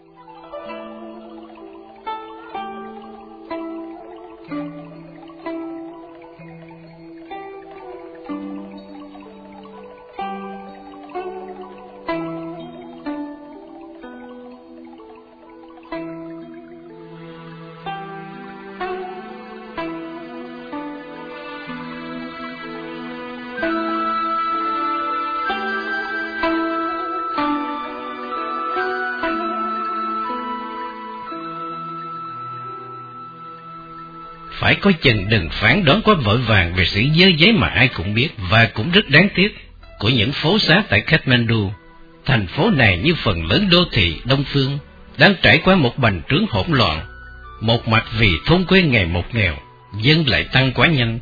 Phải có chừng đừng phán đoán quá vội vàng về sự dơ giấy mà ai cũng biết và cũng rất đáng tiếc của những phố xá tại Kathmandu. Thành phố này như phần lớn đô thị Đông Phương đang trải qua một bành trướng hỗn loạn. Một mặt vì thôn quê ngày một nghèo, dân lại tăng quá nhanh.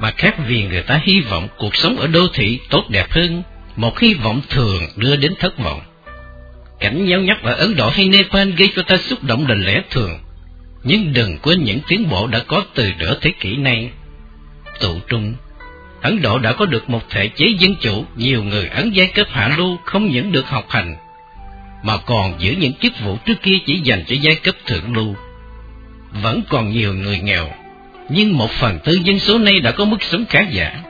Mà khác vì người ta hy vọng cuộc sống ở đô thị tốt đẹp hơn, một hy vọng thường đưa đến thất vọng. Cảnh nhau nhắc ở Ấn Độ hay Nepal gây cho ta xúc động là lẽ thường nhưng đừng quên những tiến bộ đã có từ nửa thế kỷ nay. Tụ trung, Ấn Độ đã có được một thể chế dân chủ, nhiều người ấn giai cấp hạ lưu không những được học hành, mà còn giữ những chức vụ trước kia chỉ dành cho giai cấp thượng lưu. Vẫn còn nhiều người nghèo, nhưng một phần tư dân số nay đã có mức sống khá giả.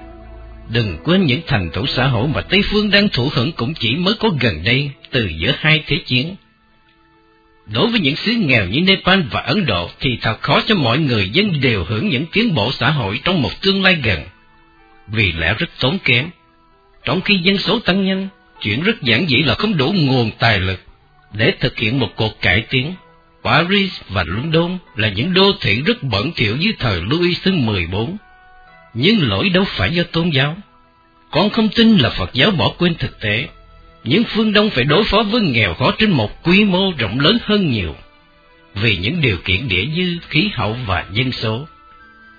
Đừng quên những thành tựu xã hội mà Tây Phương đang thụ hưởng cũng chỉ mới có gần đây từ giữa hai thế chiến. Đối với những xứ nghèo như Nepal và Ấn Độ thì thật khó cho mọi người dân đều hưởng những tiến bộ xã hội trong một tương lai gần, vì lẽ rất tốn kém. Trong khi dân số tăng nhanh, chuyện rất giản dĩ là không đủ nguồn tài lực để thực hiện một cuộc cải tiến. Paris và London là những đô thị rất bẩn thỉu dưới thời Louis thứ 14. Nhưng lỗi đâu phải do tôn giáo. Con không tin là Phật giáo bỏ quên thực tế những phương Đông phải đối phó với nghèo khó trên một quy mô rộng lớn hơn nhiều, vì những điều kiện địa dư, khí hậu và dân số.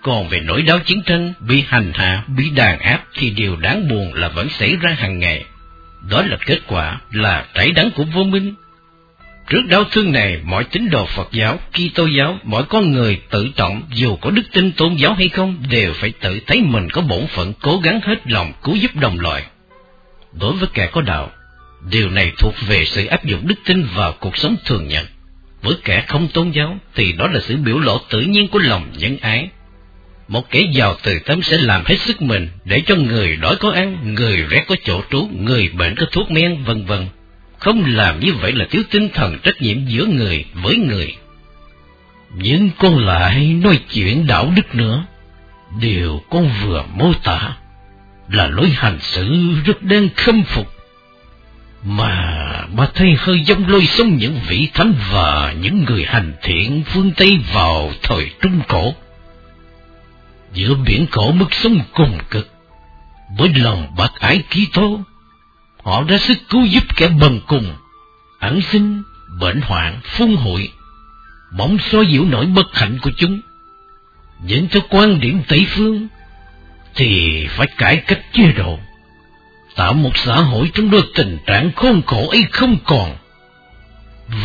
Còn về nỗi đau chiến tranh, bị hành hạ, bị đàn áp thì điều đáng buồn là vẫn xảy ra hàng ngày. Đó là kết quả là trái đắng của vô minh. Trước đau thương này, mọi tín đồ Phật giáo, Kitô giáo, mọi con người tự trọng dù có đức tin tôn giáo hay không đều phải tự thấy mình có bổn phận cố gắng hết lòng cứu giúp đồng loại. Đối với kẻ có đạo, Điều này thuộc về sự áp dụng đức tin vào cuộc sống thường nhật. Với kẻ không tôn giáo thì đó là sự biểu lộ tự nhiên của lòng nhân ái. Một kẻ giàu từ tâm sẽ làm hết sức mình để cho người đói có ăn, người rét có chỗ trú, người bệnh có thuốc men, vân vân. Không làm như vậy là thiếu tinh thần trách nhiệm giữa người với người. Nhưng con lại nói chuyện đạo đức nữa. Điều con vừa mô tả là lối hành xử rất đáng khâm phục mà bà thấy hơi giống lôi sống những vị thánh và những người hành thiện phương Tây vào thời Trung Cổ. Giữa biển cổ mức sống cùng cực, với lòng bác ái ký tố, họ đã sức cứu giúp kẻ bần cùng, ẩn sinh, bệnh hoạn, phun hội, mong xóa dịu nỗi bất hạnh của chúng. những theo quan điểm Tây Phương, thì phải cải cách chế độ tạo một xã hội trong đôi tình trạng khôn khổ ấy không còn.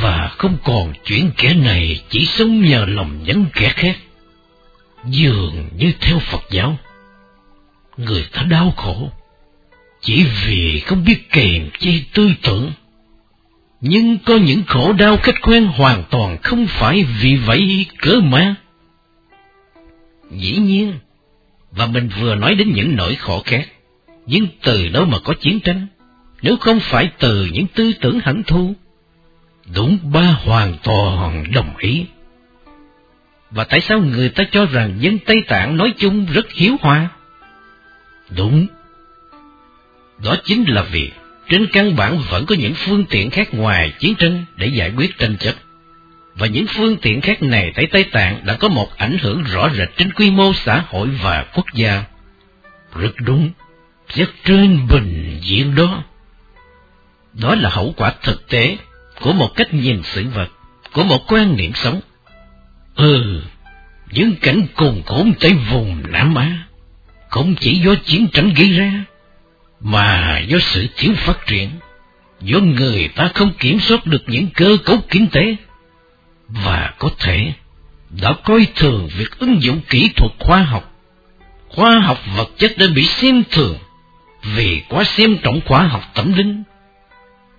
Và không còn chuyện kẻ này chỉ sống nhờ lòng nhẫn kẻ khác. Dường như theo Phật giáo, người ta đau khổ, chỉ vì không biết kèm chế tư tưởng. Nhưng có những khổ đau khách quen hoàn toàn không phải vì vậy cỡ mà. Dĩ nhiên, và mình vừa nói đến những nỗi khổ khác nhưng từ đâu mà có chiến tranh, nếu không phải từ những tư tưởng hẳn thu? Đúng ba hoàn toàn đồng ý. Và tại sao người ta cho rằng dân Tây Tạng nói chung rất hiếu hòa? Đúng. Đó chính là vì trên căn bản vẫn có những phương tiện khác ngoài chiến tranh để giải quyết tranh chấp. Và những phương tiện khác này tại Tây Tạng đã có một ảnh hưởng rõ rệt trên quy mô xã hội và quốc gia. Rất đúng rất trên bình diện đó. Đó là hậu quả thực tế của một cách nhìn sự vật, của một quan niệm sống. Ừ, những cảnh cùng khốn tới vùng Nam Á không chỉ do chiến tranh gây ra, mà do sự thiếu phát triển, do người ta không kiểm soát được những cơ cấu kinh tế, và có thể đã coi thường việc ứng dụng kỹ thuật khoa học. Khoa học vật chất đã bị xem thường vì quá xem trọng khoa học tâm linh.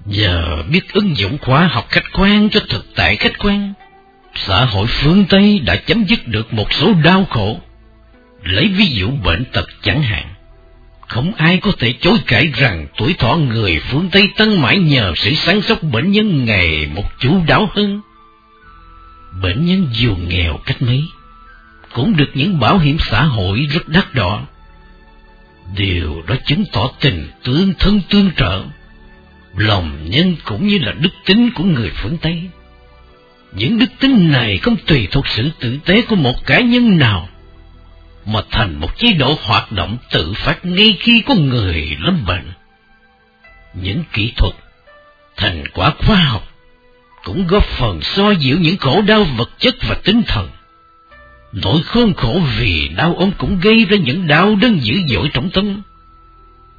Giờ biết ứng dụng khoa học khách quan cho thực tại khách quan, xã hội phương Tây đã chấm dứt được một số đau khổ. Lấy ví dụ bệnh tật chẳng hạn, không ai có thể chối cãi rằng tuổi thọ người phương Tây tăng mãi nhờ sự sáng sóc bệnh nhân ngày một chú đáo hơn. Bệnh nhân dù nghèo cách mấy, cũng được những bảo hiểm xã hội rất đắt đỏ. Điều đó chứng tỏ tình tương thân tương trợ, lòng nhân cũng như là đức tính của người phương Tây. Những đức tính này không tùy thuộc sự tử tế của một cá nhân nào, mà thành một chế độ hoạt động tự phát ngay khi có người lâm bệnh. Những kỹ thuật, thành quả khoa học cũng góp phần xoa dịu những khổ đau vật chất và tinh thần. Nỗi khôn khổ vì đau ốm cũng gây ra những đau đớn dữ dội trong tâm.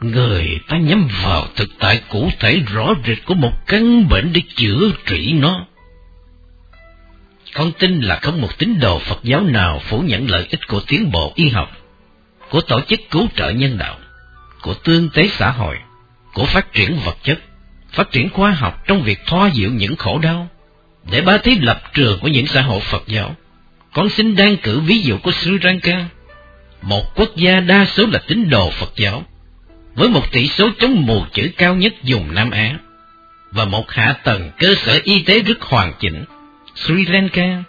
Người ta nhắm vào thực tại cụ thể rõ rệt của một căn bệnh để chữa trị nó. Con tin là không một tín đồ Phật giáo nào phủ nhận lợi ích của tiến bộ y học, của tổ chức cứu trợ nhân đạo, của tương tế xã hội, của phát triển vật chất, phát triển khoa học trong việc thoa dịu những khổ đau. Để ba thấy lập trường của những xã hội Phật giáo, con xin đang cử ví dụ của Sri Lanka, một quốc gia đa số là tín đồ Phật giáo, với một tỷ số chống mù chữ cao nhất vùng Nam Á, và một hạ tầng cơ sở y tế rất hoàn chỉnh Sri Lanka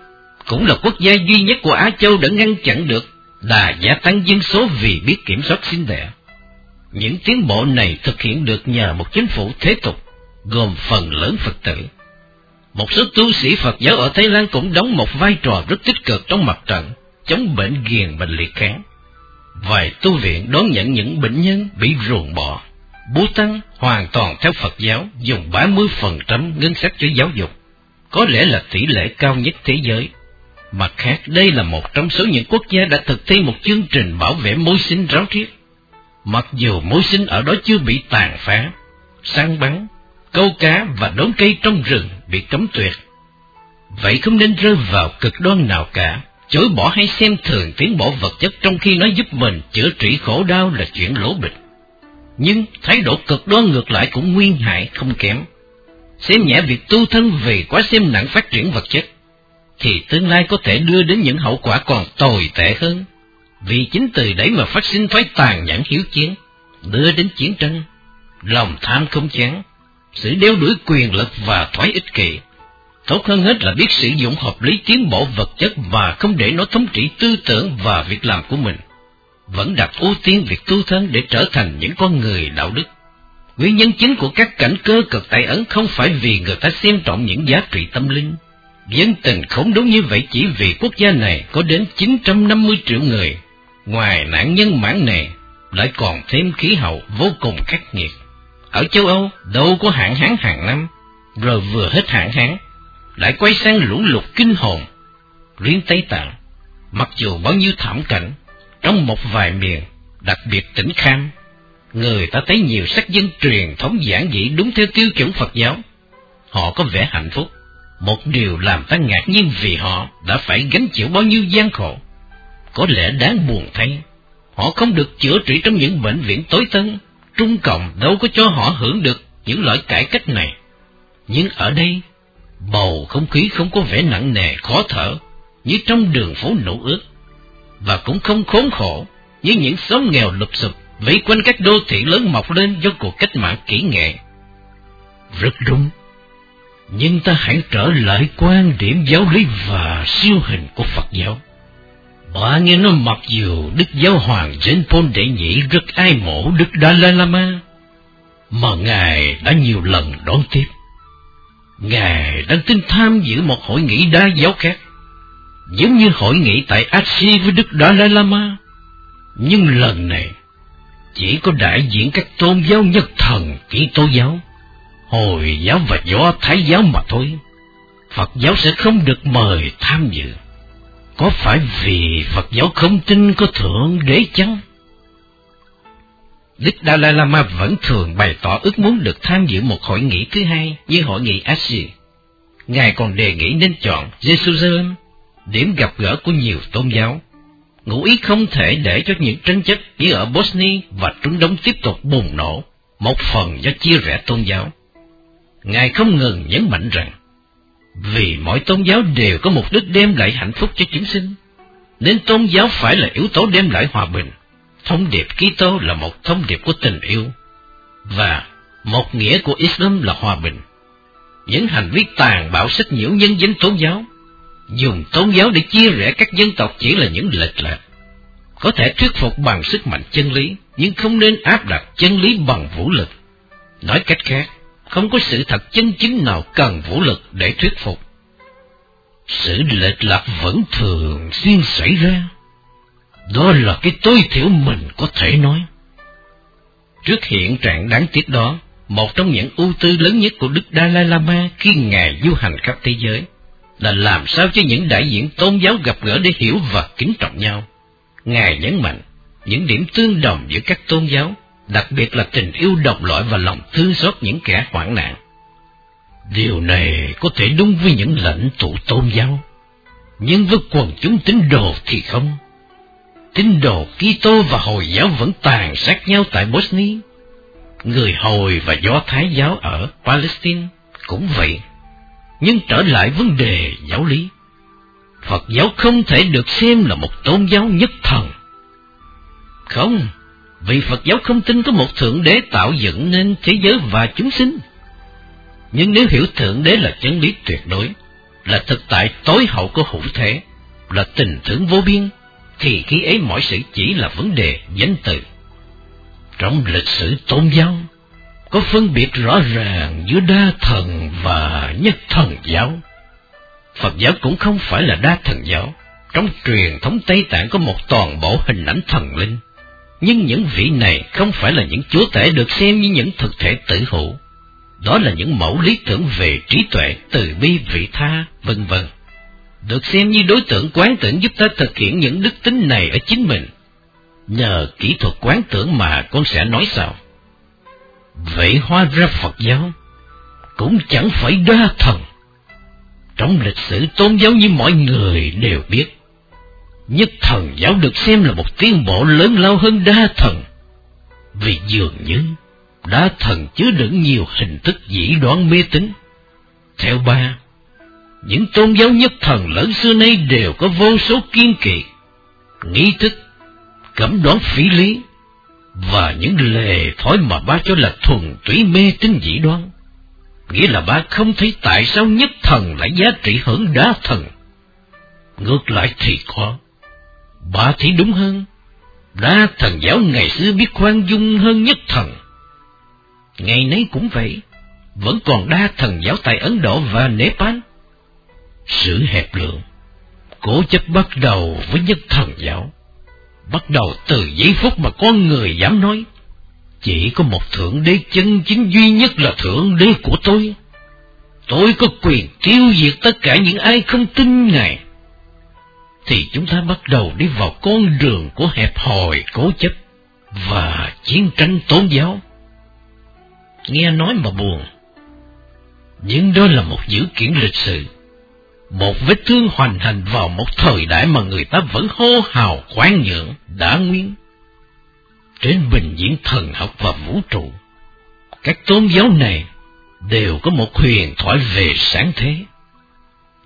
cũng là quốc gia duy nhất của Á Châu đã ngăn chặn được đà gia tăng dân số vì biết kiểm soát sinh đẻ. Những tiến bộ này thực hiện được nhờ một chính phủ thế tục, gồm phần lớn Phật tử. Một số tu sĩ Phật giáo ở Thái Lan cũng đóng một vai trò rất tích cực trong mặt trận, chống bệnh ghiền bệnh liệt kháng. Vài tu viện đón nhận những bệnh nhân bị ruồng bỏ. bố tăng hoàn toàn theo Phật giáo dùng 30% ngân sách cho giáo dục có lẽ là tỷ lệ cao nhất thế giới. Mặt khác, đây là một trong số những quốc gia đã thực thi một chương trình bảo vệ môi sinh ráo riết. Mặc dù môi sinh ở đó chưa bị tàn phá, săn bắn, câu cá và đốn cây trong rừng bị cấm tuyệt. Vậy không nên rơi vào cực đoan nào cả, chối bỏ hay xem thường tiến bộ vật chất trong khi nó giúp mình chữa trị khổ đau là chuyện lỗ bịch. Nhưng thái độ cực đoan ngược lại cũng nguyên hại không kém xem nhẹ việc tu thân vì quá xem nặng phát triển vật chất, thì tương lai có thể đưa đến những hậu quả còn tồi tệ hơn. Vì chính từ đấy mà phát sinh thói tàn nhẫn hiếu chiến, đưa đến chiến tranh, lòng tham không chán, sự đeo đuổi quyền lực và thoái ích kỷ. Tốt hơn hết là biết sử dụng hợp lý tiến bộ vật chất và không để nó thống trị tư tưởng và việc làm của mình. Vẫn đặt ưu tiên việc tu thân để trở thành những con người đạo đức. Nguyên nhân chính của các cảnh cơ cực tại Ấn không phải vì người ta xem trọng những giá trị tâm linh. Dân tình không đúng như vậy chỉ vì quốc gia này có đến 950 triệu người. Ngoài nạn nhân mãn này, lại còn thêm khí hậu vô cùng khắc nghiệt. Ở châu Âu, đâu có hạn hán hàng năm, rồi vừa hết hạn hán, lại quay sang lũ lụt kinh hồn. Riêng Tây Tạng, mặc dù bao nhiêu thảm cảnh, trong một vài miền, đặc biệt tỉnh Kham, người ta thấy nhiều sắc dân truyền thống giản dị đúng theo tiêu chuẩn Phật giáo. Họ có vẻ hạnh phúc, một điều làm ta ngạc nhiên vì họ đã phải gánh chịu bao nhiêu gian khổ. Có lẽ đáng buồn thay, họ không được chữa trị trong những bệnh viện tối tân, Trung Cộng đâu có cho họ hưởng được những loại cải cách này. Nhưng ở đây, bầu không khí không có vẻ nặng nề, khó thở, như trong đường phố nổ ướt, và cũng không khốn khổ như những xóm nghèo lụp sụp vây quanh các đô thị lớn mọc lên do cuộc cách mạng kỹ nghệ. Rất đúng. Nhưng ta hãy trở lại quan điểm giáo lý và siêu hình của Phật giáo. Bà nghe nói mặc dù Đức Giáo Hoàng Jean Paul Đệ nhĩ rất ai mộ Đức Dalai Lama, mà Ngài đã nhiều lần đón tiếp. Ngài đang tin tham dự một hội nghị đa giáo khác, giống như hội nghị tại Axi với Đức Dalai Lama. Nhưng lần này, chỉ có đại diện các tôn giáo nhất thần kỹ tố giáo, Hồi giáo và Do Thái giáo mà thôi. Phật giáo sẽ không được mời tham dự. Có phải vì Phật giáo không tin có thượng đế chăng? Đức Dalai Lama vẫn thường bày tỏ ước muốn được tham dự một hội nghị thứ hai như hội nghị Asean. Ngài còn đề nghị nên chọn Jerusalem, điểm gặp gỡ của nhiều tôn giáo ngụ ý không thể để cho những tranh chấp như ở Bosnia và Trung Đông tiếp tục bùng nổ, một phần do chia rẽ tôn giáo. Ngài không ngừng nhấn mạnh rằng, vì mọi tôn giáo đều có mục đích đem lại hạnh phúc cho chúng sinh, nên tôn giáo phải là yếu tố đem lại hòa bình. Thông điệp Kitô là một thông điệp của tình yêu, và một nghĩa của Islam là hòa bình. Những hành vi tàn bạo sách nhiễu nhân dân tôn giáo, dùng tôn giáo để chia rẽ các dân tộc chỉ là những lệch lạc. Có thể thuyết phục bằng sức mạnh chân lý, nhưng không nên áp đặt chân lý bằng vũ lực. Nói cách khác, không có sự thật chân chính nào cần vũ lực để thuyết phục. Sự lệch lạc vẫn thường xuyên xảy ra. Đó là cái tối thiểu mình có thể nói. Trước hiện trạng đáng tiếc đó, một trong những ưu tư lớn nhất của Đức Dalai Lama khi Ngài du hành khắp thế giới là làm sao cho những đại diện tôn giáo gặp gỡ để hiểu và kính trọng nhau. Ngài nhấn mạnh những điểm tương đồng giữa các tôn giáo, đặc biệt là tình yêu độc loại và lòng thương xót những kẻ hoạn nạn. Điều này có thể đúng với những lãnh tụ tôn giáo, nhưng với quần chúng tín đồ thì không. Tín đồ Kitô và Hồi giáo vẫn tàn sát nhau tại Bosnia. Người Hồi và Do Thái giáo ở Palestine cũng vậy. Nhưng trở lại vấn đề giáo lý, Phật giáo không thể được xem là một tôn giáo nhất thần. Không, vì Phật giáo không tin có một Thượng Đế tạo dựng nên thế giới và chúng sinh. Nhưng nếu hiểu Thượng Đế là chân lý tuyệt đối, là thực tại tối hậu của hữu thể, là tình thương vô biên, thì khi ấy mọi sự chỉ là vấn đề danh từ. Trong lịch sử tôn giáo, có phân biệt rõ ràng giữa đa thần và nhất thần giáo. Phật giáo cũng không phải là đa thần giáo. Trong truyền thống Tây Tạng có một toàn bộ hình ảnh thần linh. Nhưng những vị này không phải là những chúa tể được xem như những thực thể tử hữu. Đó là những mẫu lý tưởng về trí tuệ, từ bi, vị tha, vân vân. Được xem như đối tượng quán tưởng giúp ta thực hiện những đức tính này ở chính mình. Nhờ kỹ thuật quán tưởng mà con sẽ nói sao? Vậy hóa ra Phật giáo cũng chẳng phải đa thần. Trong lịch sử tôn giáo như mọi người đều biết, nhất thần giáo được xem là một tiến bộ lớn lao hơn đa thần. Vì dường như đa thần chứa đựng nhiều hình thức dĩ đoán mê tín. Theo ba, những tôn giáo nhất thần lớn xưa nay đều có vô số kiên kỵ, nghi thức, cấm đoán phí lý, và những lề thói mà ba cho là thuần túy mê tín dĩ đoán. Nghĩa là ba không thấy tại sao nhất thần lại giá trị hơn đá thần. Ngược lại thì có bà thấy đúng hơn. Đa thần giáo ngày xưa biết khoan dung hơn nhất thần. Ngày nay cũng vậy. Vẫn còn đa thần giáo tại Ấn Độ và Nepal. Sự hẹp lượng, cố chấp bắt đầu với nhất thần giáo bắt đầu từ giây phút mà con người dám nói, chỉ có một thượng đế chân chính duy nhất là thượng đế của tôi. Tôi có quyền tiêu diệt tất cả những ai không tin Ngài. Thì chúng ta bắt đầu đi vào con đường của hẹp hòi cố chấp và chiến tranh tôn giáo. Nghe nói mà buồn, nhưng đó là một dữ kiện lịch sử một vết thương hoành hành vào một thời đại mà người ta vẫn hô hào khoan nhượng đã nguyên. Trên bình diễn thần học và vũ trụ, các tôn giáo này đều có một huyền thoại về sáng thế.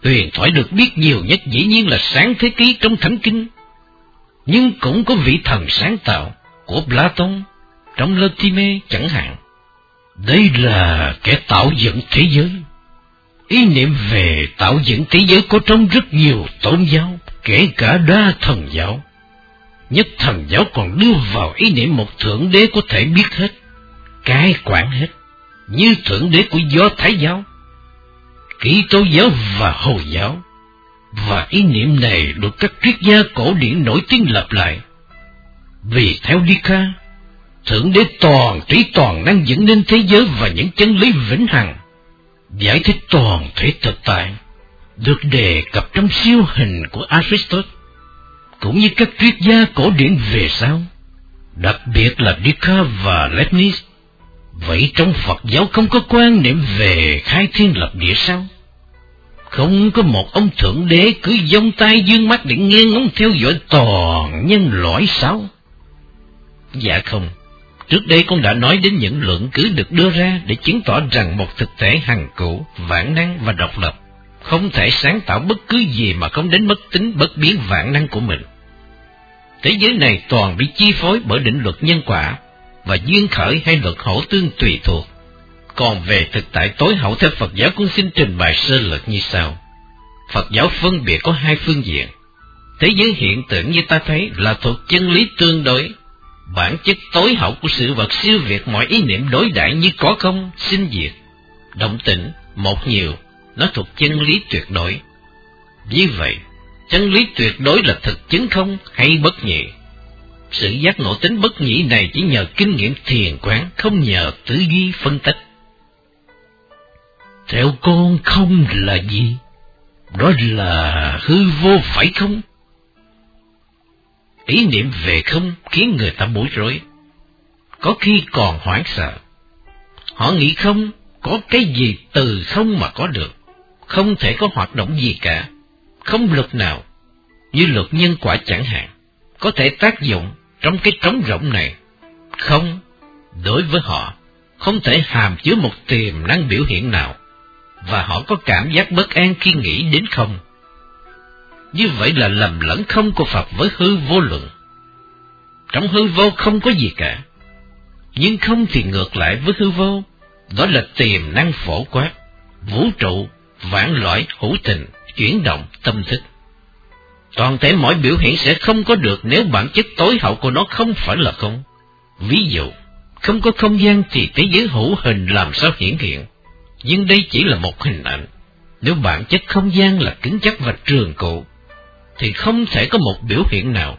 Huyền thoại được biết nhiều nhất dĩ nhiên là sáng thế ký trong thánh kinh, nhưng cũng có vị thần sáng tạo của Platon trong Lotime chẳng hạn. Đây là kẻ tạo dựng thế giới Ý niệm về tạo dựng thế giới có trong rất nhiều tôn giáo, kể cả đa thần giáo. Nhất thần giáo còn đưa vào ý niệm một thượng đế có thể biết hết, cai quản hết, như thượng đế của do Thái giáo, Kỹ tố giáo và Hồi giáo. Và ý niệm này được các triết gia cổ điển nổi tiếng lặp lại. Vì theo Dika, Thượng Đế toàn trí toàn năng dẫn nên thế giới và những chân lý vĩnh hằng giải thích toàn thể thực tại được đề cập trong siêu hình của Aristotle, cũng như các triết gia cổ điển về sau, đặc biệt là Descartes và Leibniz. Vậy trong Phật giáo không có quan niệm về khai thiên lập địa sao? Không có một ông thượng đế cứ dông tay dương mắt để nghe ngóng theo dõi toàn nhân loại sao? Dạ không, Trước đây con đã nói đến những luận cứ được đưa ra để chứng tỏ rằng một thực thể hằng cũ, vạn năng và độc lập không thể sáng tạo bất cứ gì mà không đến mất tính bất biến vạn năng của mình. Thế giới này toàn bị chi phối bởi định luật nhân quả và duyên khởi hay luật hổ tương tùy thuộc. Còn về thực tại tối hậu theo Phật giáo cũng xin trình bày sơ lược như sau. Phật giáo phân biệt có hai phương diện. Thế giới hiện tượng như ta thấy là thuộc chân lý tương đối. Bản chất tối hậu của sự vật siêu việt mọi ý niệm đối đại như có không, sinh diệt. Động tĩnh, một nhiều, nó thuộc chân lý tuyệt đối. vì vậy, chân lý tuyệt đối là thực chứng không hay bất nhị. Sự giác ngộ tính bất nhĩ này chỉ nhờ kinh nghiệm thiền quán, không nhờ tư duy phân tích. Theo con không là gì? Đó là hư vô phải không? Ý niệm về không khiến người ta bối rối. Có khi còn hoảng sợ. Họ nghĩ không có cái gì từ không mà có được. Không thể có hoạt động gì cả. Không luật nào, như luật nhân quả chẳng hạn, có thể tác dụng trong cái trống rỗng này. Không, đối với họ, không thể hàm chứa một tiềm năng biểu hiện nào và họ có cảm giác bất an khi nghĩ đến không. Như vậy là lầm lẫn không của Phật với hư vô luận. Trong hư vô không có gì cả, nhưng không thì ngược lại với hư vô, đó là tiềm năng phổ quát, vũ trụ, vạn loại hữu tình, chuyển động tâm thức. Toàn thể mọi biểu hiện sẽ không có được nếu bản chất tối hậu của nó không phải là không. Ví dụ, không có không gian thì thế giới hữu hình làm sao hiển hiện nhưng đây chỉ là một hình ảnh. Nếu bản chất không gian là cứng chắc và trường cụ, thì không thể có một biểu hiện nào,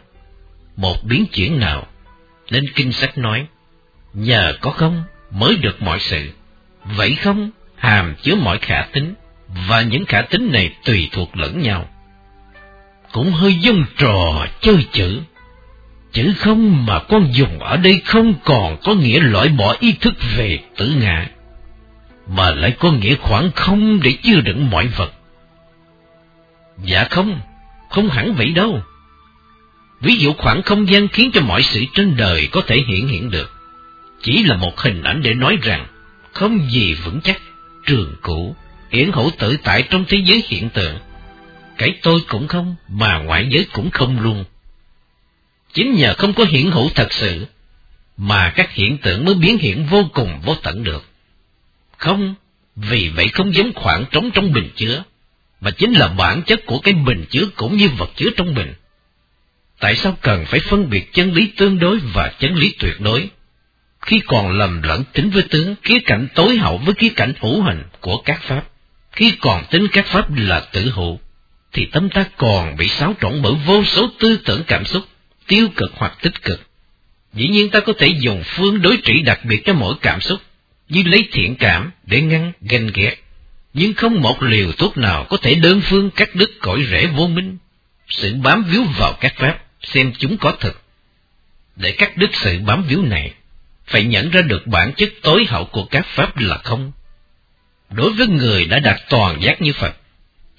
một biến chuyển nào. Nên kinh sách nói, nhờ có không mới được mọi sự. Vậy không hàm chứa mọi khả tính, và những khả tính này tùy thuộc lẫn nhau. Cũng hơi dung trò chơi chữ. Chữ không mà con dùng ở đây không còn có nghĩa loại bỏ ý thức về tử ngã mà lại có nghĩa khoảng không để chứa đựng mọi vật. Dạ không, không hẳn vậy đâu. Ví dụ khoảng không gian khiến cho mọi sự trên đời có thể hiện hiện được. Chỉ là một hình ảnh để nói rằng không gì vững chắc, trường cũ, hiển hữu tự tại trong thế giới hiện tượng. Cái tôi cũng không, mà ngoại giới cũng không luôn. Chính nhờ không có hiển hữu thật sự, mà các hiện tượng mới biến hiện vô cùng vô tận được. Không, vì vậy không giống khoảng trống trong bình chứa, mà chính là bản chất của cái bình chứa cũng như vật chứa trong bình. Tại sao cần phải phân biệt chân lý tương đối và chân lý tuyệt đối? Khi còn lầm lẫn tính với tướng, khía cạnh tối hậu với khía cạnh hữu hình của các pháp, khi còn tính các pháp là tử hữu, thì tâm ta còn bị xáo trộn bởi vô số tư tưởng cảm xúc, tiêu cực hoặc tích cực. Dĩ nhiên ta có thể dùng phương đối trị đặc biệt cho mỗi cảm xúc, như lấy thiện cảm để ngăn ganh ghét, nhưng không một liều thuốc nào có thể đơn phương cắt đứt cõi rễ vô minh, sự bám víu vào các pháp, xem chúng có thực. Để cắt đứt sự bám víu này, phải nhận ra được bản chất tối hậu của các pháp là không. Đối với người đã đạt toàn giác như Phật,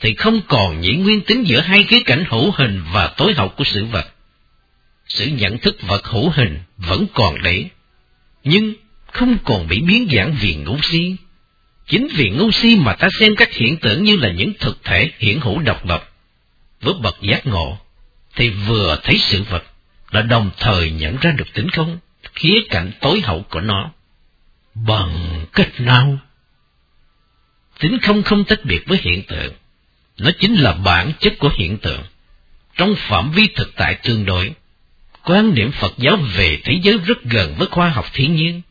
thì không còn nhĩ nguyên tính giữa hai khía cảnh hữu hình và tối hậu của sự vật. Sự nhận thức vật hữu hình vẫn còn đấy, nhưng không còn bị biến dạng vì ngũ si. Chính vì ngũ si mà ta xem các hiện tượng như là những thực thể hiển hữu độc lập. Với bậc giác ngộ, thì vừa thấy sự vật là đồng thời nhận ra được tính không, khía cạnh tối hậu của nó. Bằng cách nào? Tính không không tách biệt với hiện tượng. Nó chính là bản chất của hiện tượng. Trong phạm vi thực tại tương đối, quan niệm Phật giáo về thế giới rất gần với khoa học thiên nhiên.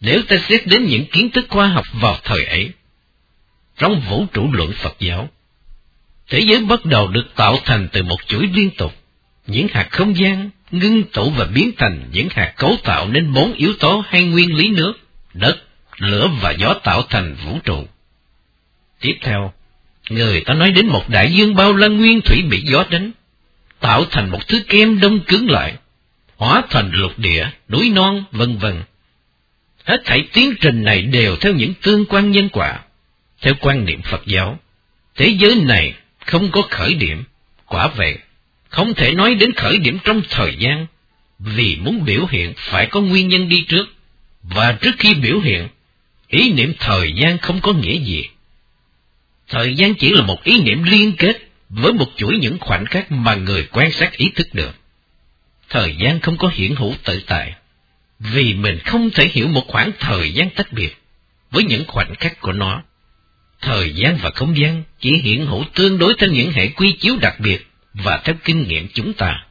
Nếu ta xét đến những kiến thức khoa học vào thời ấy, trong vũ trụ luận Phật giáo, thế giới bắt đầu được tạo thành từ một chuỗi liên tục, những hạt không gian ngưng tụ và biến thành những hạt cấu tạo nên bốn yếu tố hay nguyên lý nước, đất, lửa và gió tạo thành vũ trụ. Tiếp theo, người ta nói đến một đại dương bao la nguyên thủy bị gió đánh, tạo thành một thứ kem đông cứng lại, hóa thành lục địa, núi non, vân vân. Hết thảy tiến trình này đều theo những tương quan nhân quả. Theo quan niệm Phật giáo, thế giới này không có khởi điểm, quả vậy, không thể nói đến khởi điểm trong thời gian, Vì muốn biểu hiện phải có nguyên nhân đi trước, và trước khi biểu hiện, ý niệm thời gian không có nghĩa gì. Thời gian chỉ là một ý niệm liên kết với một chuỗi những khoảnh khắc mà người quan sát ý thức được. Thời gian không có hiển hữu tự tại, vì mình không thể hiểu một khoảng thời gian tách biệt với những khoảnh khắc của nó. Thời gian và không gian chỉ hiển hữu tương đối theo những hệ quy chiếu đặc biệt và theo kinh nghiệm chúng ta.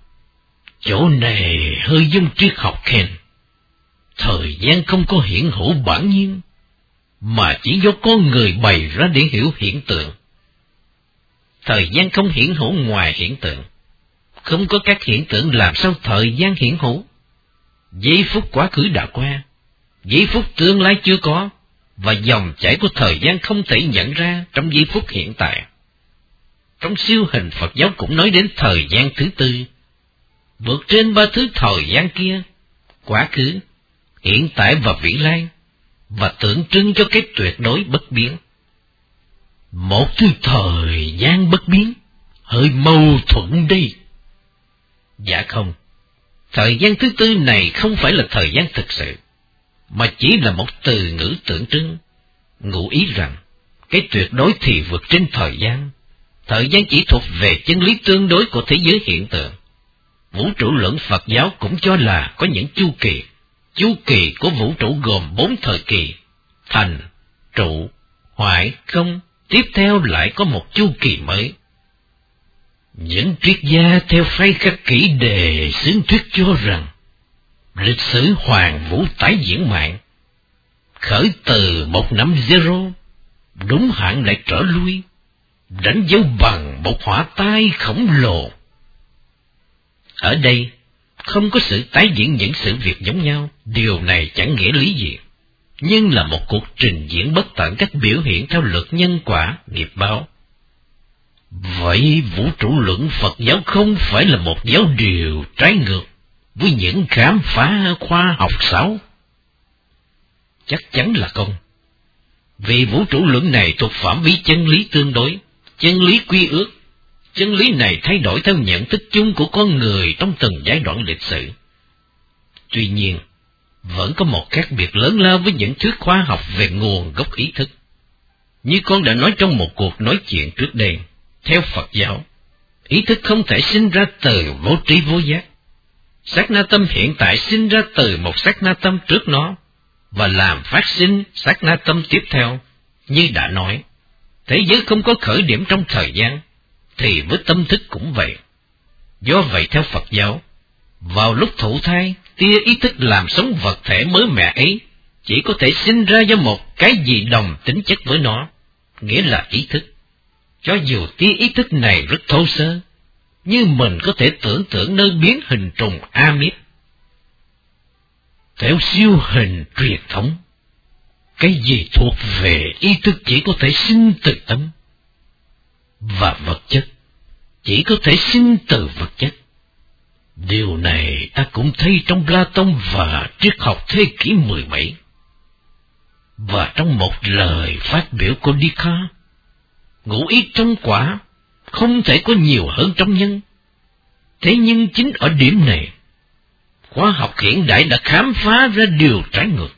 Chỗ này hơi dung triết học khen. Thời gian không có hiển hữu bản nhiên, mà chỉ do con người bày ra để hiểu hiện tượng. Thời gian không hiển hữu ngoài hiện tượng. Không có các hiện tượng làm sao thời gian hiển hữu. Giây phút quá khứ đã qua, giây phút tương lai chưa có, và dòng chảy của thời gian không thể nhận ra trong giây phút hiện tại. Trong siêu hình Phật giáo cũng nói đến thời gian thứ tư, vượt trên ba thứ thời gian kia, quá khứ, hiện tại và vĩ lai, và tượng trưng cho cái tuyệt đối bất biến. Một thứ thời gian bất biến, hơi mâu thuẫn đi. Dạ không, thời gian thứ tư này không phải là thời gian thực sự, mà chỉ là một từ ngữ tượng trưng, ngụ ý rằng cái tuyệt đối thì vượt trên thời gian. Thời gian chỉ thuộc về chân lý tương đối của thế giới hiện tượng. Vũ trụ luận Phật giáo cũng cho là có những chu kỳ. Chu kỳ của vũ trụ gồm bốn thời kỳ, thành, trụ, hoại, không, tiếp theo lại có một chu kỳ mới. Những triết gia theo phái khắc kỹ đề xướng thuyết cho rằng, lịch sử hoàng vũ tái diễn mạng, khởi từ một năm zero, đúng hạn lại trở lui, đánh dấu bằng một hỏa tai khổng lồ. Ở đây, không có sự tái diễn những sự việc giống nhau, điều này chẳng nghĩa lý gì, nhưng là một cuộc trình diễn bất tận các biểu hiện theo luật nhân quả, nghiệp báo. Vậy vũ trụ luận Phật giáo không phải là một giáo điều trái ngược với những khám phá khoa học sáu, Chắc chắn là không. Vì vũ trụ luận này thuộc phạm vi chân lý tương đối, chân lý quy ước. Chân lý này thay đổi theo nhận thức chung của con người trong từng giai đoạn lịch sử. Tuy nhiên, vẫn có một khác biệt lớn lao với những thuyết khoa học về nguồn gốc ý thức. Như con đã nói trong một cuộc nói chuyện trước đây, theo Phật giáo, ý thức không thể sinh ra từ vô trí vô giác. Sát na tâm hiện tại sinh ra từ một sát na tâm trước nó, và làm phát sinh sát na tâm tiếp theo. Như đã nói, thế giới không có khởi điểm trong thời gian, thì với tâm thức cũng vậy. Do vậy theo Phật giáo, vào lúc thụ thai, tia ý thức làm sống vật thể mới mẹ ấy chỉ có thể sinh ra do một cái gì đồng tính chất với nó, nghĩa là ý thức. Cho dù tia ý thức này rất thô sơ, nhưng mình có thể tưởng tượng nơi biến hình trùng Amip. Theo siêu hình truyền thống, cái gì thuộc về ý thức chỉ có thể sinh từ tâm, và vật chất chỉ có thể sinh từ vật chất. Điều này ta cũng thấy trong Platon và triết học thế kỷ 17. Và trong một lời phát biểu của Descartes, ngụ ý trong quả không thể có nhiều hơn trong nhân. Thế nhưng chính ở điểm này, khoa học hiện đại đã khám phá ra điều trái ngược.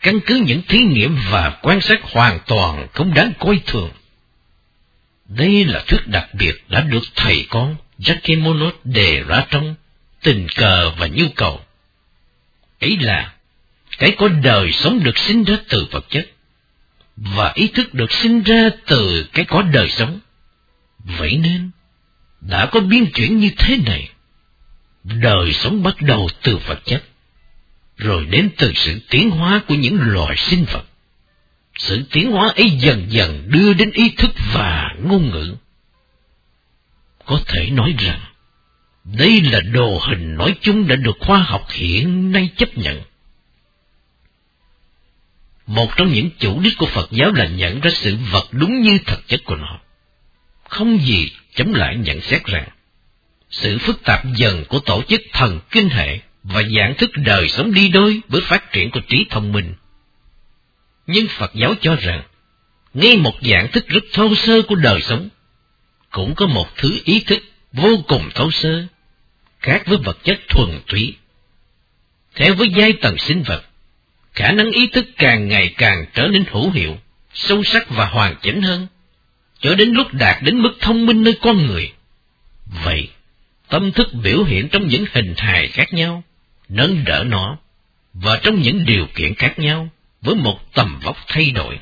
Căn cứ những thí nghiệm và quan sát hoàn toàn không đáng coi thường. Đây là thuyết đặc biệt đã được thầy con Jackie đề ra trong tình cờ và nhu cầu. Ấy là, cái có đời sống được sinh ra từ vật chất, và ý thức được sinh ra từ cái có đời sống. Vậy nên, đã có biến chuyển như thế này. Đời sống bắt đầu từ vật chất, rồi đến từ sự tiến hóa của những loài sinh vật. Sự tiến hóa ấy dần dần đưa đến ý thức và ngôn ngữ. Có thể nói rằng, đây là đồ hình nói chung đã được khoa học hiện nay chấp nhận. Một trong những chủ đích của Phật giáo là nhận ra sự vật đúng như thực chất của nó. Không gì chống lại nhận xét rằng, sự phức tạp dần của tổ chức thần kinh hệ và dạng thức đời sống đi đôi với phát triển của trí thông minh. Nhưng Phật giáo cho rằng, ngay một dạng thức rất thô sơ của đời sống, cũng có một thứ ý thức vô cùng thô sơ, khác với vật chất thuần túy. Theo với giai tầng sinh vật, khả năng ý thức càng ngày càng trở nên hữu hiệu, sâu sắc và hoàn chỉnh hơn, cho đến lúc đạt đến mức thông minh nơi con người. Vậy, tâm thức biểu hiện trong những hình hài khác nhau, nâng đỡ nó, và trong những điều kiện khác nhau, với một tầm vóc thay đổi.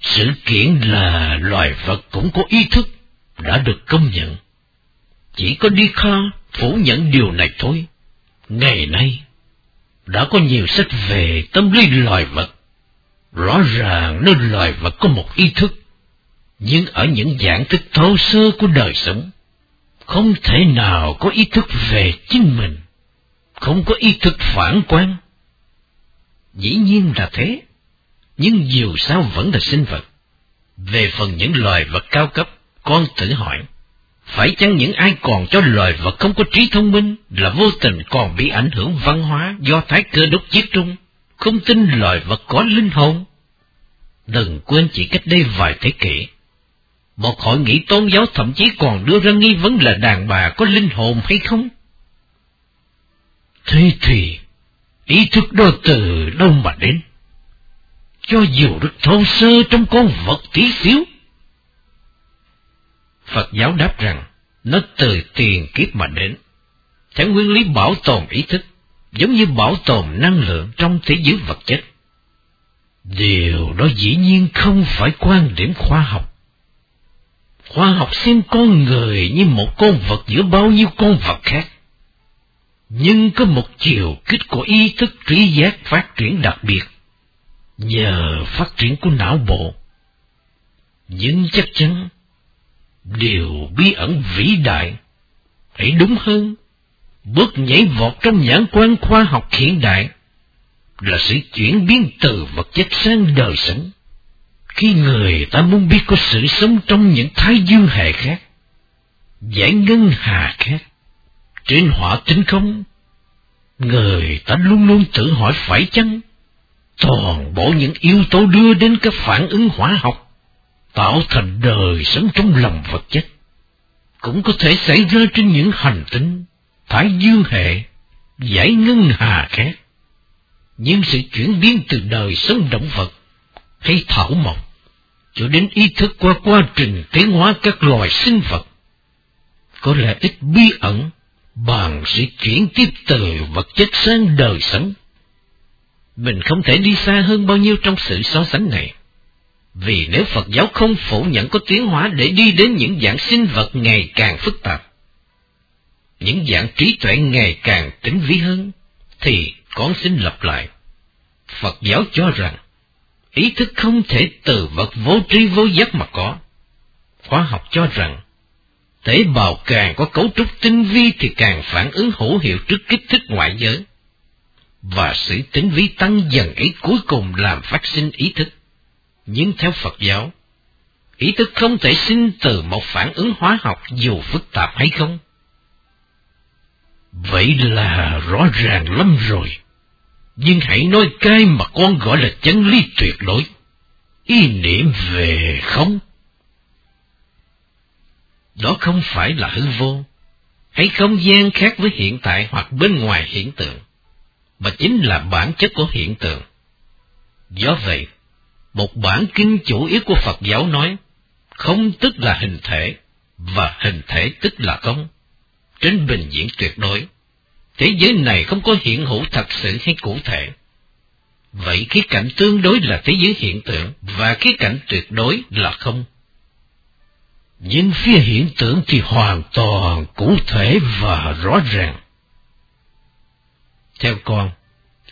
Sự kiện là loài vật cũng có ý thức, đã được công nhận. Chỉ có đi kha phủ nhận điều này thôi. Ngày nay, đã có nhiều sách về tâm lý loài vật. Rõ ràng nơi loài vật có một ý thức, nhưng ở những dạng thức thô sơ của đời sống, không thể nào có ý thức về chính mình, không có ý thức phản quan. Dĩ nhiên là thế, nhưng dù sao vẫn là sinh vật. Về phần những loài vật cao cấp, con tự hỏi, phải chăng những ai còn cho loài vật không có trí thông minh là vô tình còn bị ảnh hưởng văn hóa do thái cơ đốc chiết trung, không tin loài vật có linh hồn? Đừng quên chỉ cách đây vài thế kỷ, một hội nghị tôn giáo thậm chí còn đưa ra nghi vấn là đàn bà có linh hồn hay không? Thế thì, ý thức đó từ đâu mà đến? Cho dù rất thô sơ trong con vật tí xíu, Phật giáo đáp rằng, nó từ tiền kiếp mà đến. Theo nguyên lý bảo tồn ý thức, giống như bảo tồn năng lượng trong thế giới vật chất. Điều đó dĩ nhiên không phải quan điểm khoa học. Khoa học xem con người như một con vật giữa bao nhiêu con vật khác. Nhưng có một chiều kích của ý thức trí giác phát triển đặc biệt, nhờ phát triển của não bộ. Nhưng chắc chắn điều bí ẩn vĩ đại, hãy đúng hơn, bước nhảy vọt trong nhãn quan khoa học hiện đại là sự chuyển biến từ vật chất sang đời sống. Khi người ta muốn biết có sự sống trong những thái dương hệ khác, giải ngân hà khác, trên hỏa tinh không, người ta luôn luôn tự hỏi phải chăng toàn bộ những yếu tố đưa đến các phản ứng hóa học tạo thành đời sống trong lòng vật chất, cũng có thể xảy ra trên những hành tinh, thái dương hệ, giải ngân hà khác. Nhưng sự chuyển biến từ đời sống động vật hay thảo mộc cho đến ý thức qua quá trình tiến hóa các loài sinh vật có lẽ ít bí ẩn bạn sự chuyển tiếp từ vật chất sang đời sống. Mình không thể đi xa hơn bao nhiêu trong sự so sánh này. Vì nếu Phật giáo không phủ nhận có tiến hóa để đi đến những dạng sinh vật ngày càng phức tạp, những dạng trí tuệ ngày càng tinh vi hơn, thì con xin lặp lại. Phật giáo cho rằng, ý thức không thể từ vật vô tri vô giác mà có. Khoa học cho rằng, tế bào càng có cấu trúc tinh vi thì càng phản ứng hữu hiệu trước kích thích ngoại giới. Và sự tinh vi tăng dần ấy cuối cùng làm phát sinh ý thức nhưng theo Phật giáo, ý thức không thể sinh từ một phản ứng hóa học dù phức tạp hay không. Vậy là rõ ràng lắm rồi. Nhưng hãy nói cái mà con gọi là chân lý tuyệt đối. Ý niệm về không. Đó không phải là hư vô, hay không gian khác với hiện tại hoặc bên ngoài hiện tượng, mà chính là bản chất của hiện tượng. Do vậy, một bản kinh chủ yếu của Phật giáo nói, không tức là hình thể, và hình thể tức là không. Trên bình diện tuyệt đối, thế giới này không có hiện hữu thật sự hay cụ thể. Vậy khía cạnh tương đối là thế giới hiện tượng, và khía cạnh tuyệt đối là không. Nhưng phía hiện tượng thì hoàn toàn cụ thể và rõ ràng. Theo con,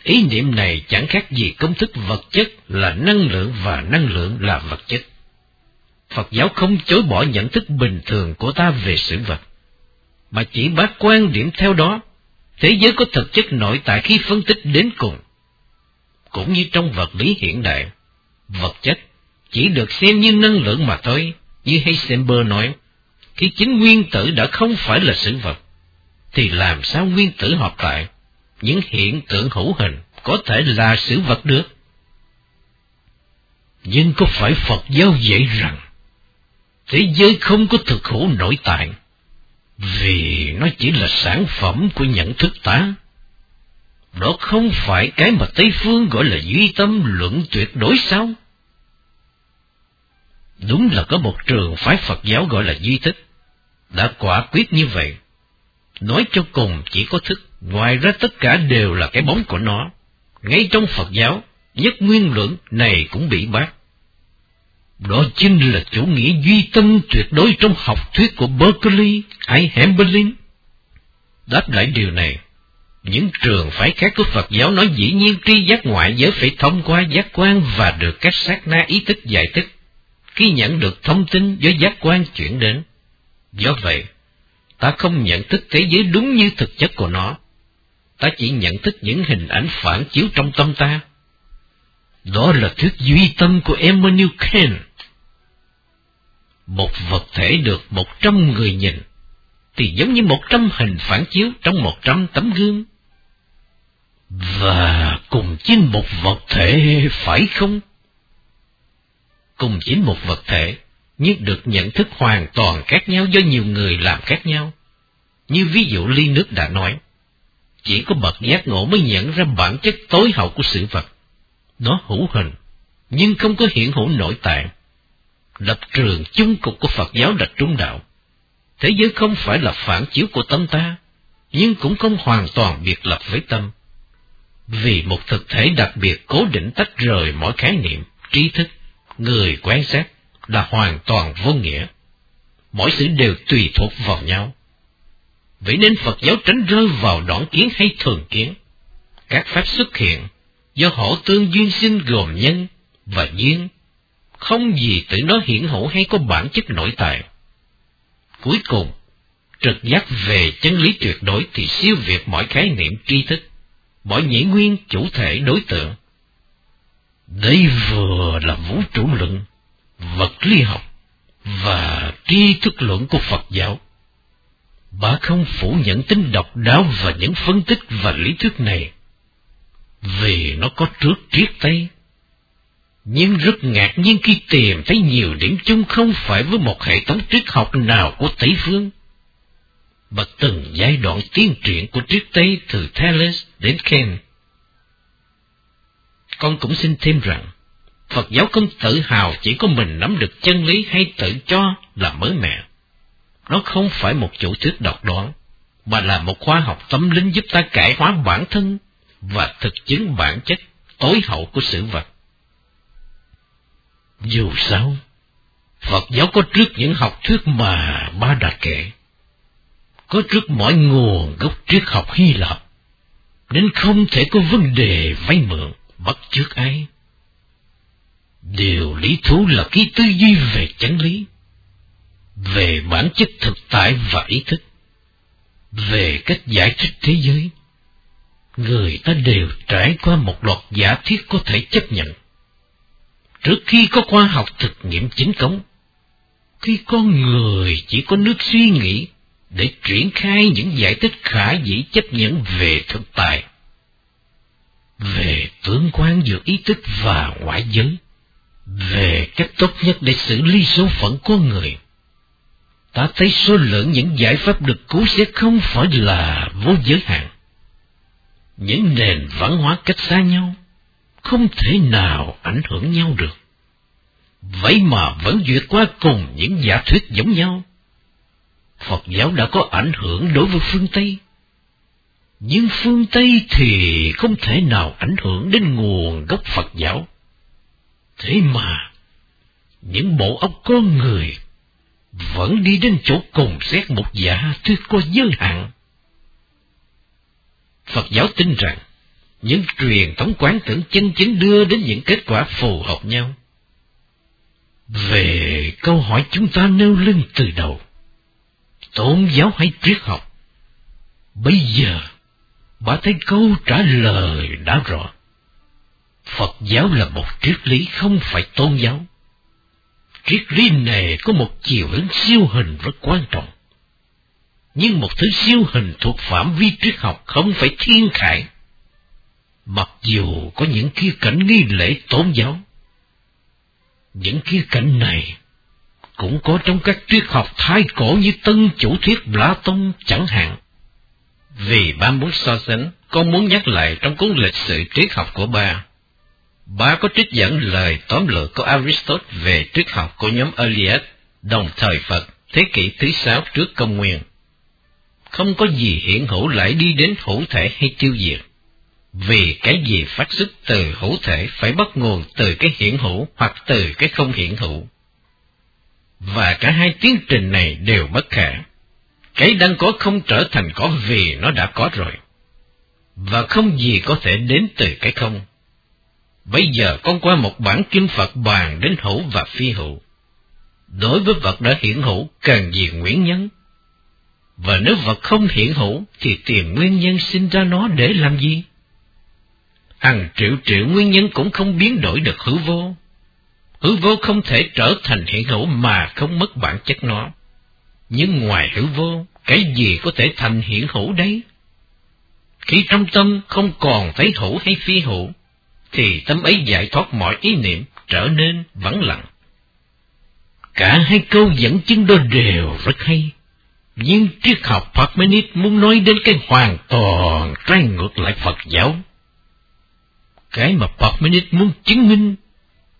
Ý niệm này chẳng khác gì công thức vật chất là năng lượng và năng lượng là vật chất. Phật giáo không chối bỏ nhận thức bình thường của ta về sự vật, mà chỉ bác quan điểm theo đó, thế giới có thực chất nội tại khi phân tích đến cùng. Cũng như trong vật lý hiện đại, vật chất chỉ được xem như năng lượng mà thôi, như Heisenberg nói, khi chính nguyên tử đã không phải là sự vật, thì làm sao nguyên tử hợp lại những hiện tượng hữu hình có thể là sự vật được. Nhưng có phải Phật giáo dạy rằng thế giới không có thực hữu nội tại, Vì nó chỉ là sản phẩm của nhận thức tá, Đó không phải cái mà Tây Phương gọi là duy tâm luận tuyệt đối sao? Đúng là có một trường phái Phật giáo gọi là duy thức, đã quả quyết như vậy. Nói cho cùng chỉ có thức, ngoài ra tất cả đều là cái bóng của nó. Ngay trong Phật giáo, nhất nguyên luận này cũng bị bác. Đó chính là chủ nghĩa duy tâm tuyệt đối trong học thuyết của Berkeley hay Hambelin. Đáp lại điều này, những trường phái khác của Phật giáo nói dĩ nhiên tri giác ngoại giới phải thông qua giác quan và được các sát na ý thức giải thích, khi nhận được thông tin do giác quan chuyển đến. Do vậy, ta không nhận thức thế giới đúng như thực chất của nó. Ta chỉ nhận thức những hình ảnh phản chiếu trong tâm ta. Đó là thuyết duy tâm của Emmanuel Kant. Một vật thể được một trăm người nhìn, thì giống như một trăm hình phản chiếu trong một trăm tấm gương. Và cùng chính một vật thể phải không? Cùng chính một vật thể, nhưng được nhận thức hoàn toàn khác nhau do nhiều người làm khác nhau. Như ví dụ ly nước đã nói, chỉ có bậc giác ngộ mới nhận ra bản chất tối hậu của sự vật. Nó hữu hình, nhưng không có hiện hữu nội tại. Lập trường chung cục của Phật giáo là trung đạo. Thế giới không phải là phản chiếu của tâm ta, nhưng cũng không hoàn toàn biệt lập với tâm. Vì một thực thể đặc biệt cố định tách rời mọi khái niệm, trí thức, người quan sát là hoàn toàn vô nghĩa. Mỗi sự đều tùy thuộc vào nhau. Vậy nên Phật giáo tránh rơi vào đoạn kiến hay thường kiến. Các pháp xuất hiện do hỗ tương duyên sinh gồm nhân và duyên, không gì tự nó hiển hữu hay có bản chất nội tại. Cuối cùng, trực giác về chân lý tuyệt đối thì siêu việt mọi khái niệm tri thức, mọi nhĩ nguyên chủ thể đối tượng. Đây vừa là vũ trụ luận, vật lý học và tri thức luận của Phật giáo. Bà không phủ nhận tính độc đáo và những phân tích và lý thuyết này, vì nó có trước triết Tây. Nhưng rất ngạc nhiên khi tìm thấy nhiều điểm chung không phải với một hệ thống triết học nào của Tây Phương. Và từng giai đoạn tiến triển của triết Tây từ Thales đến Kant. Con cũng xin thêm rằng, Phật giáo không tự hào chỉ có mình nắm được chân lý hay tự cho là mới mẻ. Nó không phải một chủ thuyết độc đoán, mà là một khoa học tâm linh giúp ta cải hóa bản thân và thực chứng bản chất tối hậu của sự vật. Dù sao, Phật giáo có trước những học thuyết mà ba đã kể, có trước mọi nguồn gốc triết học Hy Lạp, nên không thể có vấn đề vay mượn bắt chước ai. Điều lý thú là cái tư duy về chánh lý, về bản chất thực tại và ý thức, về cách giải thích thế giới, người ta đều trải qua một loạt giả thiết có thể chấp nhận. Trước khi có khoa học thực nghiệm chính cống, khi con người chỉ có nước suy nghĩ để triển khai những giải thích khả dĩ chấp nhận về thực tại, về tương quan giữa ý thức và ngoại giới, về cách tốt nhất để xử lý số phận con người. Ta thấy số lượng những giải pháp được cứu sẽ không phải là vô giới hạn. Những nền văn hóa cách xa nhau, không thể nào ảnh hưởng nhau được. Vậy mà vẫn duyệt qua cùng những giả thuyết giống nhau. Phật giáo đã có ảnh hưởng đối với phương Tây. Nhưng phương Tây thì không thể nào ảnh hưởng đến nguồn gốc Phật giáo. Thế mà, những bộ óc con người vẫn đi đến chỗ cùng xét một giả thuyết có giới hạn. Phật giáo tin rằng, những truyền thống quán tưởng chân chính đưa đến những kết quả phù hợp nhau. Về câu hỏi chúng ta nêu lên từ đầu, tôn giáo hay triết học, bây giờ bà thấy câu trả lời đã rõ. Phật giáo là một triết lý không phải tôn giáo. Triết lý này có một chiều hướng siêu hình rất quan trọng. Nhưng một thứ siêu hình thuộc phạm vi triết học không phải thiên khải. Mặc dù có những khía cảnh nghi lễ tôn giáo. Những khía cạnh này cũng có trong các triết học thái cổ như tân chủ thuyết Platon chẳng hạn. Vì ba muốn so sánh, con muốn nhắc lại trong cuốn lịch sử triết học của ba. Ba có trích dẫn lời tóm lược của Aristotle về triết học của nhóm Eliot, đồng thời Phật, thế kỷ thứ sáu trước công nguyên. Không có gì hiện hữu lại đi đến hữu thể hay tiêu diệt. Vì cái gì phát xuất từ hữu thể phải bắt nguồn từ cái hiện hữu hoặc từ cái không hiện hữu. Và cả hai tiến trình này đều bất khả. Cái đang có không trở thành có vì nó đã có rồi. Và không gì có thể đến từ cái không. Bây giờ con qua một bản kinh Phật bàn đến hữu và phi hữu. Đối với vật đã hiện hữu cần gì nguyên nhân? Và nếu vật không hiện hữu thì tìm nguyên nhân sinh ra nó để làm gì? Hàng triệu triệu nguyên nhân cũng không biến đổi được hữu vô. Hữu vô không thể trở thành hiện hữu mà không mất bản chất nó. Nhưng ngoài hữu vô, cái gì có thể thành hiện hữu đấy? Khi trong tâm không còn thấy hữu hay phi hữu, thì tâm ấy giải thoát mọi ý niệm trở nên vắng lặng. Cả hai câu dẫn chứng đó đều rất hay, nhưng triết học Parmenides muốn nói đến cái hoàn toàn trái ngược lại Phật giáo. Cái mà Parmenides muốn chứng minh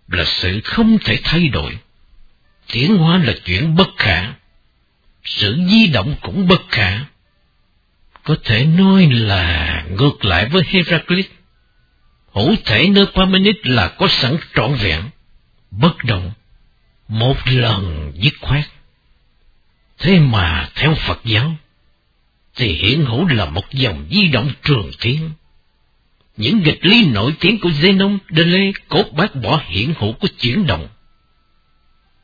là sự không thể thay đổi. Tiến hóa là chuyện bất khả. Sự di động cũng bất khả. Có thể nói là ngược lại với Heraclit. Hữu thể nơi là có sẵn trọn vẹn, bất động, một lần dứt khoát. Thế mà theo Phật giáo, thì hiện hữu là một dòng di động trường tiến những nghịch lý nổi tiếng của Zenon Delay cốt bác bỏ hiện hữu của chuyển động.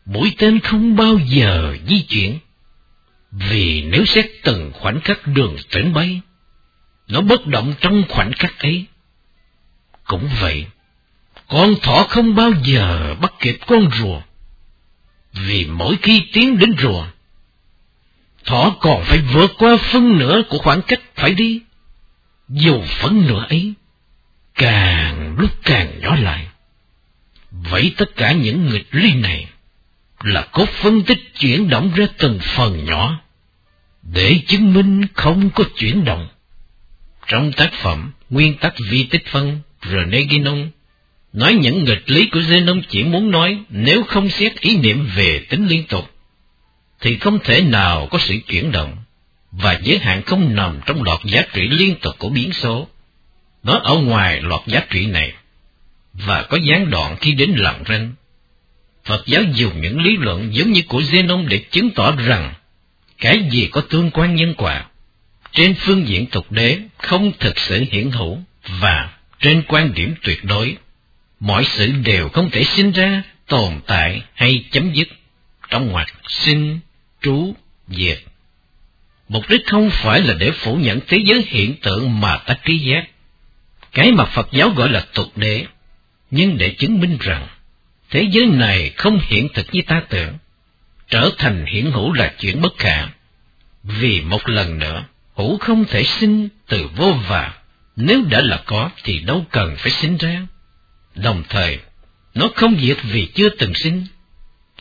Mũi tên không bao giờ di chuyển, vì nếu xét từng khoảnh khắc đường tuyển bay, nó bất động trong khoảnh khắc ấy. Cũng vậy, con thỏ không bao giờ bắt kịp con rùa, vì mỗi khi tiến đến rùa, thỏ còn phải vượt qua phân nửa của khoảng cách phải đi, dù phân nửa ấy càng lúc càng nhỏ lại. Vậy tất cả những nghịch lý này là cốt phân tích chuyển động ra từng phần nhỏ, để chứng minh không có chuyển động. Trong tác phẩm Nguyên tắc vi tích phân René Guénon nói những nghịch lý của Zenon chỉ muốn nói nếu không xét ý niệm về tính liên tục, thì không thể nào có sự chuyển động, và giới hạn không nằm trong loạt giá trị liên tục của biến số. Nó ở ngoài loạt giá trị này, và có gián đoạn khi đến lặng ranh. Phật giáo dùng những lý luận giống như của Zenon để chứng tỏ rằng cái gì có tương quan nhân quả, trên phương diện tục đế không thực sự hiển hữu và trên quan điểm tuyệt đối, mọi sự đều không thể sinh ra, tồn tại hay chấm dứt, trong ngoặc sinh, trú, diệt. Mục đích không phải là để phủ nhận thế giới hiện tượng mà ta trí giác, cái mà Phật giáo gọi là tục đế, nhưng để chứng minh rằng thế giới này không hiện thực như ta tưởng, trở thành hiển hữu là chuyện bất khả. Vì một lần nữa, hữu không thể sinh từ vô và, nếu đã là có thì đâu cần phải sinh ra. Đồng thời, nó không diệt vì chưa từng sinh.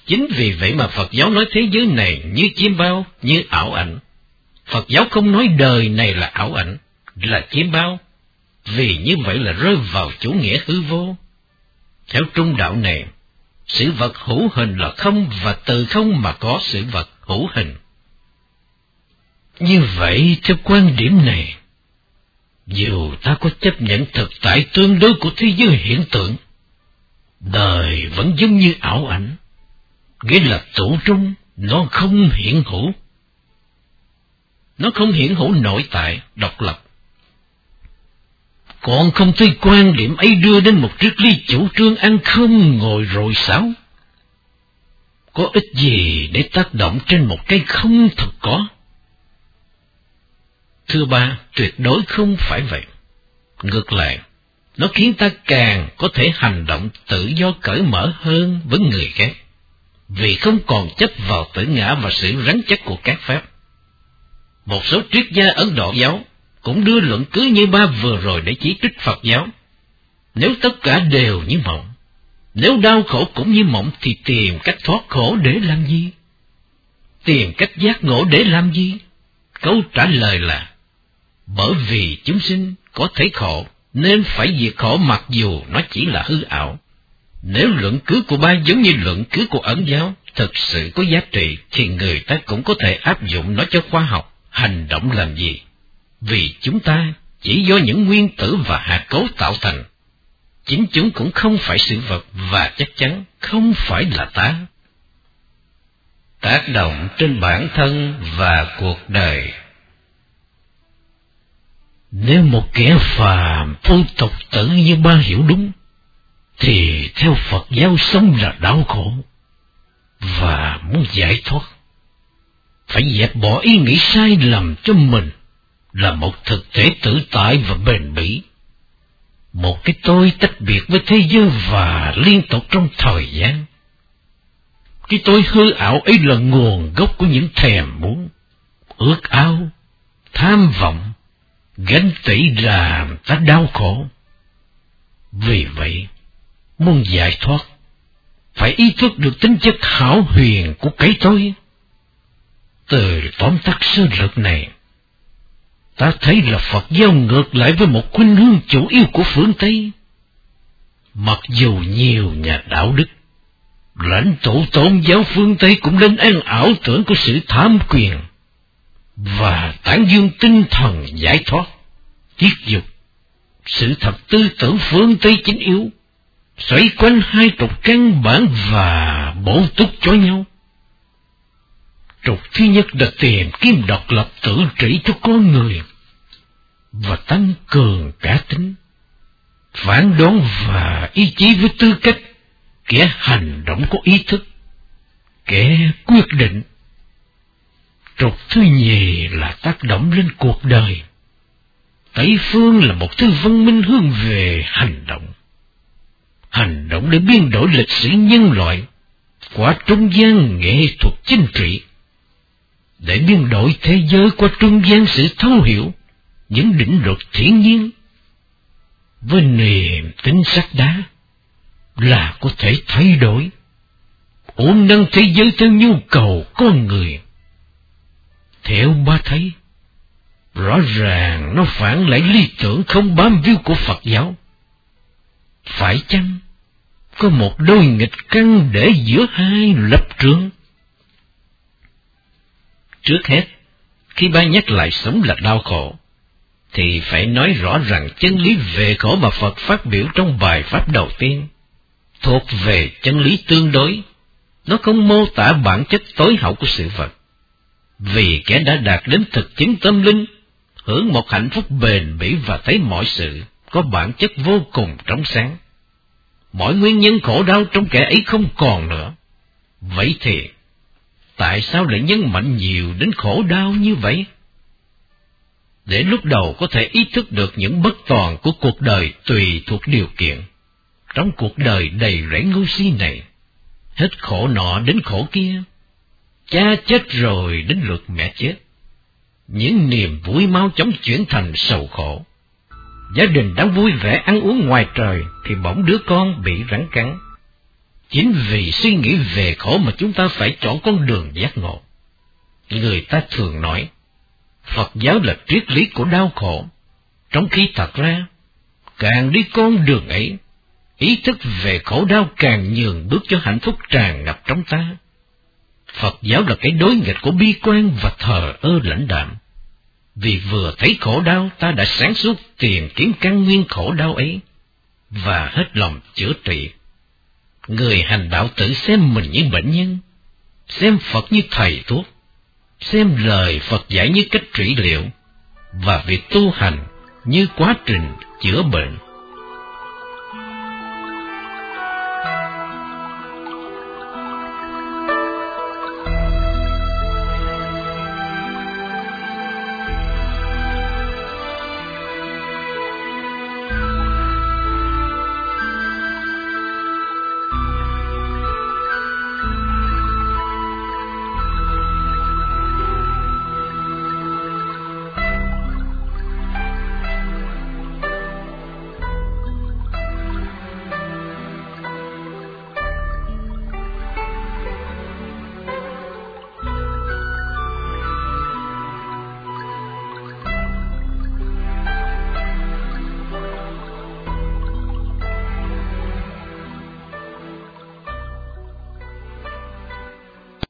Chính vì vậy mà Phật giáo nói thế giới này như chim bao, như ảo ảnh. Phật giáo không nói đời này là ảo ảnh, là chim bao, vì như vậy là rơi vào chủ nghĩa hư vô. Theo trung đạo này, sự vật hữu hình là không và từ không mà có sự vật hữu hình. Như vậy, theo quan điểm này, dù ta có chấp nhận thực tại tương đối của thế giới hiện tượng, đời vẫn giống như ảo ảnh, nghĩa là tụ trung, nó không hiện hữu. Nó không hiện hữu nội tại, độc lập, còn không thấy quan điểm ấy đưa đến một triết lý chủ trương ăn không ngồi rồi sao? Có ích gì để tác động trên một cái không thật có? Thưa ba, tuyệt đối không phải vậy. Ngược lại, nó khiến ta càng có thể hành động tự do cởi mở hơn với người khác, vì không còn chấp vào tử ngã và sự rắn chắc của các pháp. Một số triết gia Ấn Độ giáo cũng đưa luận cứ như ba vừa rồi để chỉ trích Phật giáo. Nếu tất cả đều như mộng, Nếu đau khổ cũng như mộng thì tìm cách thoát khổ để làm gì? Tìm cách giác ngộ để làm gì? Câu trả lời là, bởi vì chúng sinh có thấy khổ, nên phải diệt khổ mặc dù nó chỉ là hư ảo. Nếu luận cứ của ba giống như luận cứ của ẩn giáo, thực sự có giá trị, thì người ta cũng có thể áp dụng nó cho khoa học, hành động làm gì? Vì chúng ta chỉ do những nguyên tử và hạt cấu tạo thành. Chính chúng cũng không phải sự vật và chắc chắn không phải là ta. Tác động trên bản thân và cuộc đời Nếu một kẻ phàm phu tục tử như ba hiểu đúng, thì theo Phật giáo sống là đau khổ, và muốn giải thoát. Phải dẹp bỏ ý nghĩ sai lầm cho mình là một thực thể tự tại và bền bỉ. Một cái tôi tách biệt với thế giới và liên tục trong thời gian. Cái tôi hư ảo ấy là nguồn gốc của những thèm muốn, ước ao, tham vọng, gánh tị làm ta đau khổ. Vì vậy, muốn giải thoát, phải ý thức được tính chất hảo huyền của cái tôi. Từ tóm tắt sơ lược này, ta thấy là Phật giáo ngược lại với một khuynh hướng chủ yếu của phương Tây. Mặc dù nhiều nhà đạo đức, lãnh tụ tôn giáo phương Tây cũng lên ăn ảo tưởng của sự tham quyền và tản dương tinh thần giải thoát, tiết dục, sự thật tư tưởng phương Tây chính yếu, xoay quanh hai trục căn bản và bổ túc cho nhau. Trục thứ nhất là tìm kiếm độc lập tự trị cho con người và tăng cường cả tính, phản đối và ý chí với tư cách kẻ hành động có ý thức, kẻ quyết định. Trục thứ nhì là tác động lên cuộc đời. Tây phương là một thứ văn minh hướng về hành động. Hành động để biến đổi lịch sử nhân loại qua trung gian nghệ thuật chính trị để biến đổi thế giới qua trung gian sự thấu hiểu những định luật thiên nhiên với niềm tính sắt đá là có thể thay đổi. Ổn nâng thế giới theo nhu cầu con người. Theo ba thấy, rõ ràng nó phản lại lý tưởng không bám víu của phật giáo. Phải chăng có một đôi nghịch căn để giữa hai lập trường? Trước hết, khi ba nhắc lại sống là đau khổ, thì phải nói rõ rằng chân lý về khổ mà Phật phát biểu trong bài pháp đầu tiên thuộc về chân lý tương đối, nó không mô tả bản chất tối hậu của sự vật. Vì kẻ đã đạt đến thực chứng tâm linh, hưởng một hạnh phúc bền bỉ và thấy mọi sự có bản chất vô cùng trong sáng. Mọi nguyên nhân khổ đau trong kẻ ấy không còn nữa. Vậy thì, tại sao lại nhấn mạnh nhiều đến khổ đau như vậy? Để lúc đầu có thể ý thức được những bất toàn của cuộc đời tùy thuộc điều kiện. Trong cuộc đời đầy rẫy ngu si này, hết khổ nọ đến khổ kia, cha chết rồi đến lượt mẹ chết. Những niềm vui mau chóng chuyển thành sầu khổ. Gia đình đang vui vẻ ăn uống ngoài trời thì bỗng đứa con bị rắn cắn Chính vì suy nghĩ về khổ mà chúng ta phải chọn con đường giác ngộ. Người ta thường nói, Phật giáo là triết lý của đau khổ, trong khi thật ra, càng đi con đường ấy, ý thức về khổ đau càng nhường bước cho hạnh phúc tràn ngập trong ta. Phật giáo là cái đối nghịch của bi quan và thờ ơ lãnh đạm. Vì vừa thấy khổ đau ta đã sáng suốt tìm kiếm căn nguyên khổ đau ấy, và hết lòng chữa trị Người hành đạo tự xem mình như bệnh nhân, xem Phật như thầy thuốc, xem lời Phật dạy như cách trị liệu, và việc tu hành như quá trình chữa bệnh.